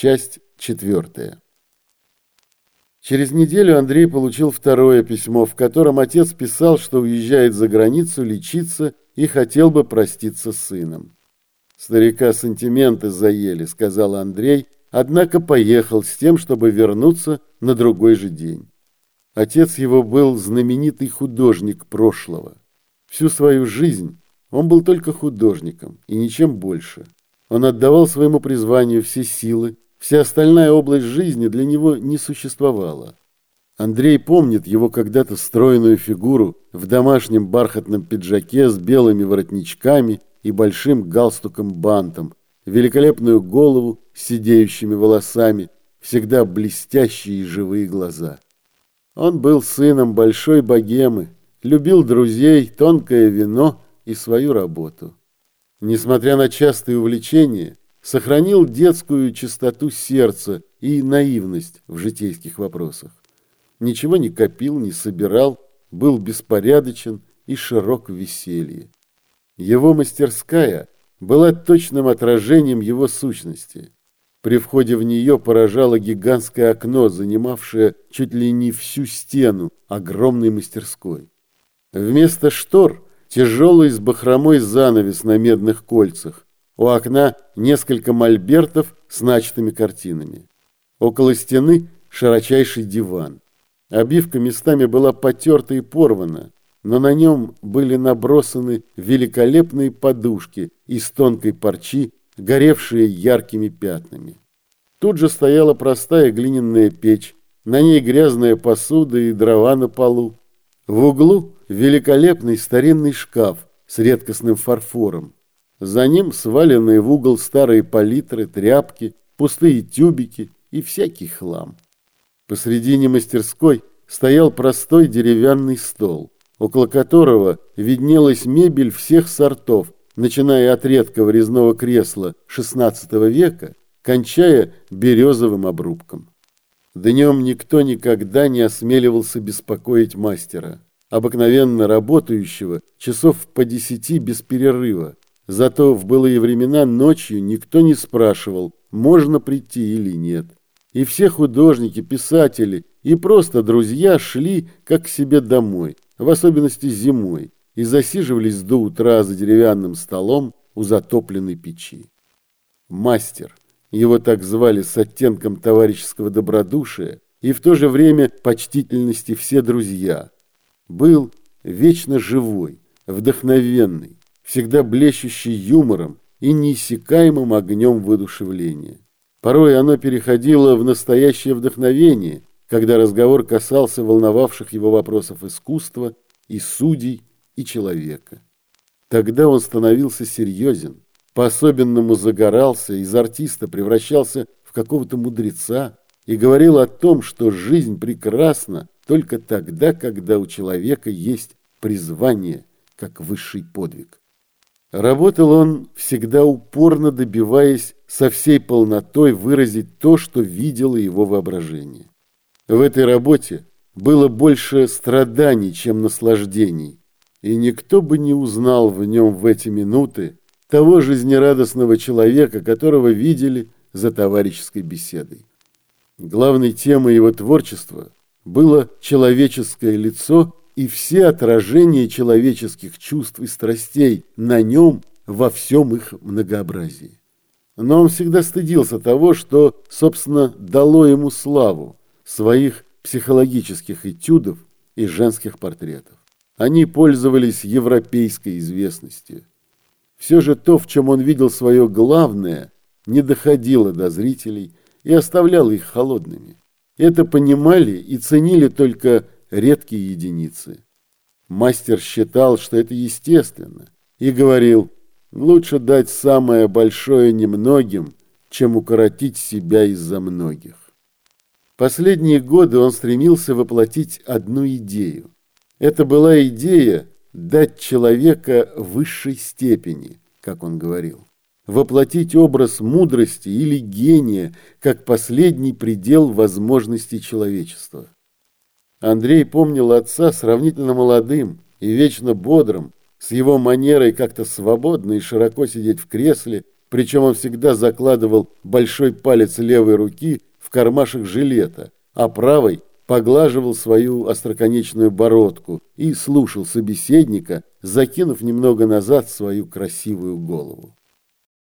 Часть четвертая. Через неделю Андрей получил второе письмо, в котором отец писал, что уезжает за границу лечиться и хотел бы проститься с сыном. «Старика сантименты заели», — сказал Андрей, однако поехал с тем, чтобы вернуться на другой же день. Отец его был знаменитый художник прошлого. Всю свою жизнь он был только художником и ничем больше. Он отдавал своему призванию все силы, вся остальная область жизни для него не существовала. Андрей помнит его когда-то стройную фигуру в домашнем бархатном пиджаке с белыми воротничками и большим галстуком-бантом, великолепную голову с сидеющими волосами, всегда блестящие и живые глаза. Он был сыном большой богемы, любил друзей, тонкое вино и свою работу несмотря на частые увлечения, сохранил детскую чистоту сердца и наивность в житейских вопросах. Ничего не копил, не собирал, был беспорядочен и широк в веселье. Его мастерская была точным отражением его сущности. При входе в нее поражало гигантское окно, занимавшее чуть ли не всю стену огромной мастерской. Вместо штор – тяжелый с бахромой занавес на медных кольцах. У окна несколько мольбертов с начатыми картинами. Около стены широчайший диван. Обивка местами была потерта и порвана, но на нем были набросаны великолепные подушки из тонкой парчи, горевшие яркими пятнами. Тут же стояла простая глиняная печь, на ней грязная посуда и дрова на полу. В углу великолепный старинный шкаф с редкостным фарфором. За ним сваленные в угол старые палитры, тряпки, пустые тюбики и всякий хлам. Посредине мастерской стоял простой деревянный стол, около которого виднелась мебель всех сортов, начиная от редкого резного кресла XVI века, кончая березовым обрубком. Днем никто никогда не осмеливался беспокоить мастера обыкновенно работающего часов по десяти без перерыва. Зато в былые времена ночью никто не спрашивал, можно прийти или нет. И все художники, писатели и просто друзья шли как к себе домой, в особенности зимой, и засиживались до утра за деревянным столом у затопленной печи. Мастер, его так звали с оттенком товарищеского добродушия и в то же время почтительности все друзья – был вечно живой, вдохновенный, всегда блещущий юмором и неиссякаемым огнем воодушевления. Порой оно переходило в настоящее вдохновение, когда разговор касался волновавших его вопросов искусства и судей, и человека. Тогда он становился серьезен, по-особенному загорался, из артиста превращался в какого-то мудреца и говорил о том, что жизнь прекрасна только тогда, когда у человека есть призвание как высший подвиг. Работал он всегда упорно добиваясь со всей полнотой выразить то, что видело его воображение. В этой работе было больше страданий, чем наслаждений, и никто бы не узнал в нем в эти минуты того жизнерадостного человека, которого видели за товарищеской беседой. Главной темой его творчества было человеческое лицо и все отражения человеческих чувств и страстей на нем во всем их многообразии. Но он всегда стыдился того, что, собственно, дало ему славу своих психологических этюдов и женских портретов. Они пользовались европейской известностью. Все же то, в чем он видел свое главное, не доходило до зрителей и оставляло их холодными. Это понимали и ценили только редкие единицы. Мастер считал, что это естественно, и говорил, лучше дать самое большое немногим, чем укоротить себя из-за многих. Последние годы он стремился воплотить одну идею. Это была идея дать человека высшей степени, как он говорил воплотить образ мудрости или гения как последний предел возможностей человечества. Андрей помнил отца сравнительно молодым и вечно бодрым, с его манерой как-то свободно и широко сидеть в кресле, Причем он всегда закладывал большой палец левой руки в кармашек жилета, а правой поглаживал свою остроконечную бородку и слушал собеседника, закинув немного назад свою красивую голову.